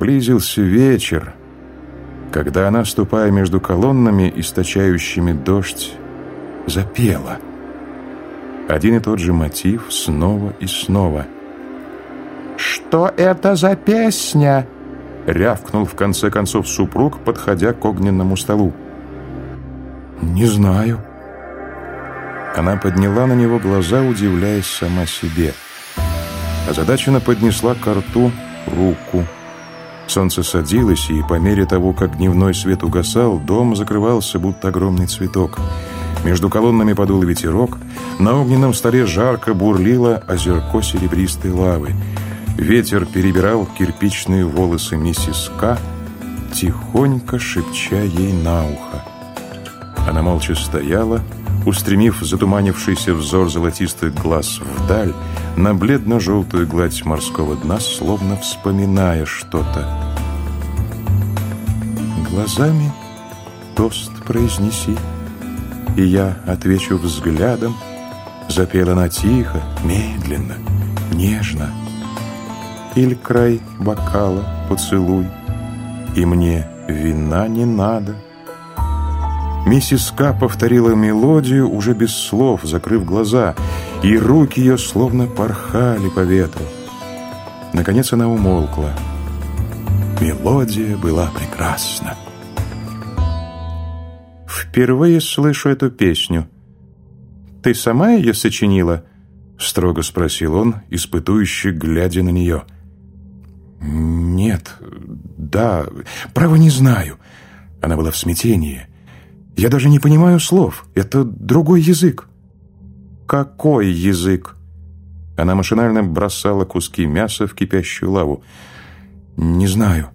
Близился вечер, когда она, ступая между колоннами, источающими дождь, запела. Один и тот же мотив снова и снова. «Что это за песня?» рявкнул в конце концов супруг, подходя к огненному столу. «Не знаю». Она подняла на него глаза, удивляясь сама себе. Озадаченно поднесла к рту руку. Солнце садилось, и по мере того, как дневной свет угасал, дом закрывался, будто огромный цветок. Между колоннами подул ветерок, на огненном столе жарко бурлило озерко серебристой лавы. Ветер перебирал кирпичные волосы миссис К, тихонько шепча ей на ухо. Она молча стояла, устремив затуманившийся взор золотистых глаз вдаль, на бледно-желтую гладь морского дна, словно вспоминая что-то. «Глазами тост произнеси, и я отвечу взглядом», запела она тихо, медленно, нежно, или край бокала поцелуй, и мне вина не надо. Миссис К повторила мелодию уже без слов, закрыв глаза, и руки ее словно порхали по ветру. Наконец она умолкла. Мелодия была прекрасна. «Впервые слышу эту песню. Ты сама ее сочинила?» — строго спросил он, испытующе глядя на нее. — «Нет, да, право не знаю». Она была в смятении. «Я даже не понимаю слов. Это другой язык». «Какой язык?» Она машинально бросала куски мяса в кипящую лаву. «Не знаю».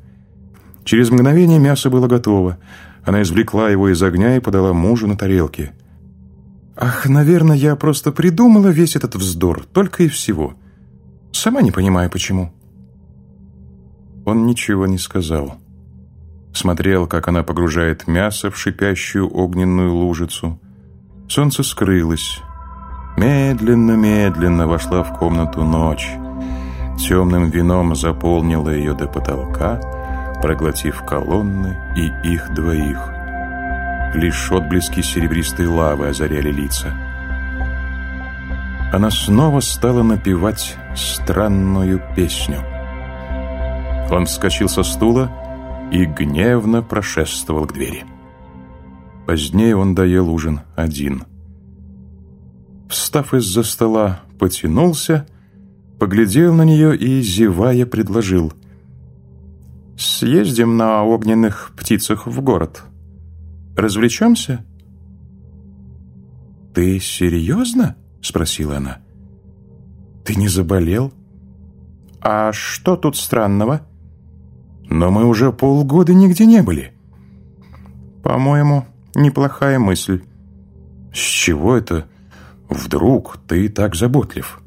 Через мгновение мясо было готово. Она извлекла его из огня и подала мужу на тарелке. «Ах, наверное, я просто придумала весь этот вздор, только и всего. Сама не понимаю, почему». Он ничего не сказал. Смотрел, как она погружает мясо в шипящую огненную лужицу. Солнце скрылось. Медленно-медленно вошла в комнату ночь. Темным вином заполнила ее до потолка, проглотив колонны и их двоих. Лишь отблески серебристой лавы озаряли лица. Она снова стала напевать странную песню — он вскочил со стула и гневно прошествовал к двери. Позднее он доел ужин один. Встав из-за стола, потянулся, поглядел на нее и, зевая, предложил. «Съездим на огненных птицах в город. Развлечемся?» «Ты серьезно?» — спросила она. «Ты не заболел?» «А что тут странного?» Но мы уже полгода нигде не были. По-моему, неплохая мысль. С чего это вдруг ты так заботлив?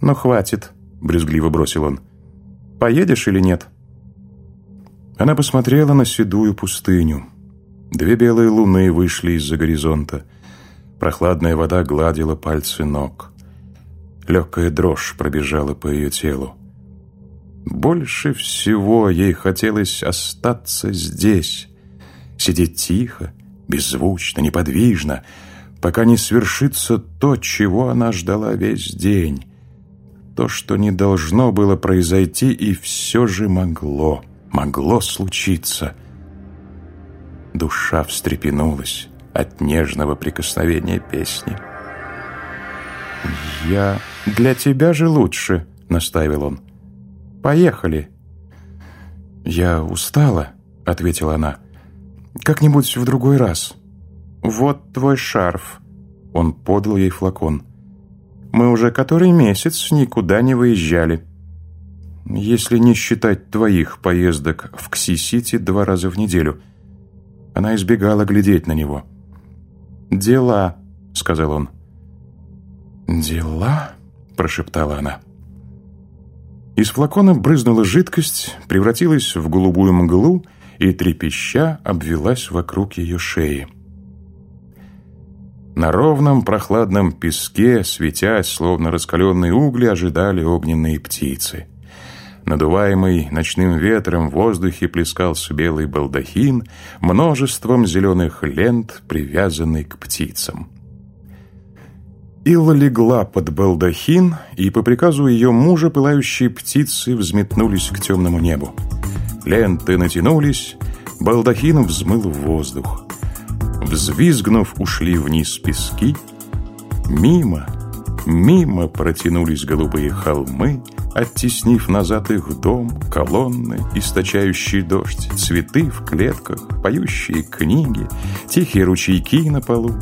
Ну, хватит, брезгливо бросил он. Поедешь или нет? Она посмотрела на седую пустыню. Две белые луны вышли из-за горизонта. Прохладная вода гладила пальцы ног. Легкая дрожь пробежала по ее телу. Больше всего ей хотелось остаться здесь, сидеть тихо, беззвучно, неподвижно, пока не свершится то, чего она ждала весь день. То, что не должно было произойти, и все же могло, могло случиться. Душа встрепенулась от нежного прикосновения песни. «Я для тебя же лучше», — наставил он. Поехали». «Я устала», — ответила она. «Как-нибудь в другой раз». «Вот твой шарф». Он подал ей флакон. «Мы уже который месяц никуда не выезжали. Если не считать твоих поездок в Кси-Сити два раза в неделю». Она избегала глядеть на него. «Дела», — сказал он. «Дела?» — прошептала она. Из флакона брызнула жидкость, превратилась в голубую мглу и, трепеща, обвелась вокруг ее шеи. На ровном прохладном песке, светясь, словно раскаленные угли, ожидали огненные птицы. Надуваемый ночным ветром в воздухе плескался белый балдахин множеством зеленых лент, привязанный к птицам. Илла легла под балдахин, и по приказу ее мужа пылающие птицы взметнулись к темному небу. Ленты натянулись, балдахин взмыл в воздух. Взвизгнув, ушли вниз пески. Мимо, мимо протянулись голубые холмы, оттеснив назад их дом, колонны, источающие дождь, цветы в клетках, поющие книги, тихие ручейки на полу.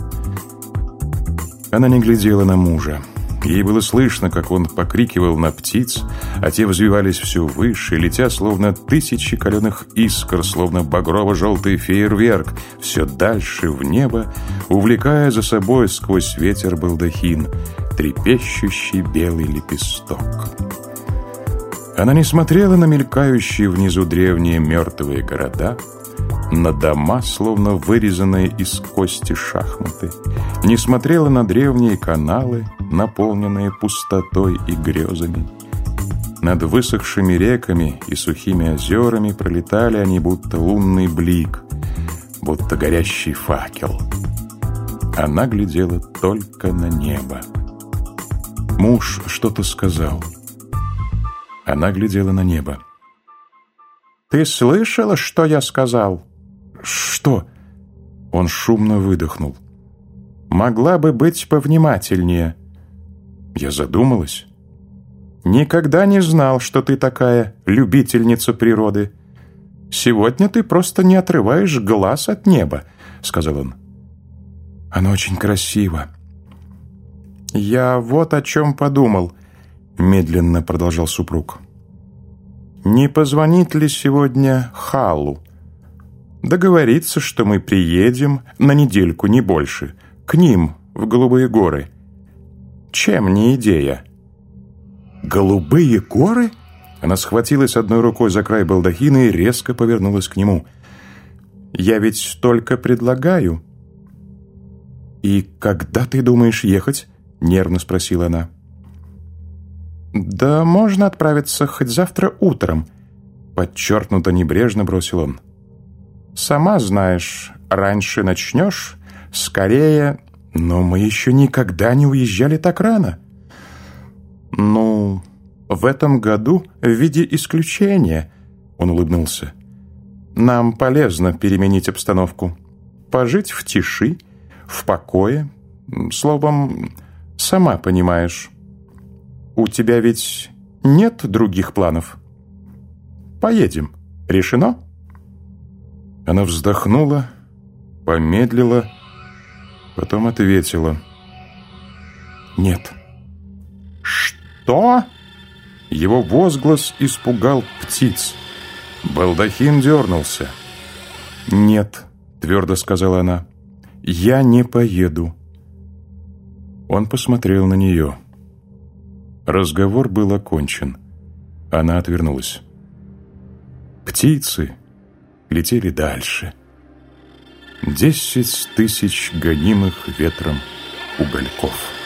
Она не глядела на мужа. Ей было слышно, как он покрикивал на птиц, а те взвивались все выше, летя словно тысячи каленых искр, словно багрово-желтый фейерверк, все дальше в небо, увлекая за собой сквозь ветер балдахин, трепещущий белый лепесток. Она не смотрела на мелькающие внизу древние мертвые города, на дома, словно вырезанные из кости шахматы, не смотрела на древние каналы, наполненные пустотой и грезами. Над высохшими реками и сухими озерами пролетали они, будто лунный блик, будто горящий факел. Она глядела только на небо. Муж что-то сказал — она глядела на небо. «Ты слышала, что я сказал?» «Что?» Он шумно выдохнул. «Могла бы быть повнимательнее». Я задумалась. «Никогда не знал, что ты такая любительница природы. Сегодня ты просто не отрываешь глаз от неба», — сказал он. «Оно очень красиво». «Я вот о чем подумал», медленно продолжал супруг. Не позвонит ли сегодня Халу? Договориться, что мы приедем на недельку, не больше, к ним, в Голубые горы. Чем не идея? Голубые горы? Она схватилась одной рукой за край балдахина и резко повернулась к нему. «Я ведь только предлагаю». «И когда ты думаешь ехать?» — нервно спросила она. «Да можно отправиться хоть завтра утром», — подчеркнуто небрежно бросил он. «Сама знаешь, раньше начнешь, скорее...» «Но мы еще никогда не уезжали так рано». «Ну, в этом году в виде исключения», — он улыбнулся. «Нам полезно переменить обстановку, пожить в тиши, в покое, словом, сама понимаешь». У тебя ведь нет других планов? Поедем. Решено?» Она вздохнула, помедлила, потом ответила. «Нет». «Что?» Его возглас испугал птиц. Балдахин дернулся. «Нет», — твердо сказала она, — «я не поеду». Он посмотрел на нее. Разговор был окончен. Она отвернулась. Птицы летели дальше. Десять тысяч гонимых ветром угольков.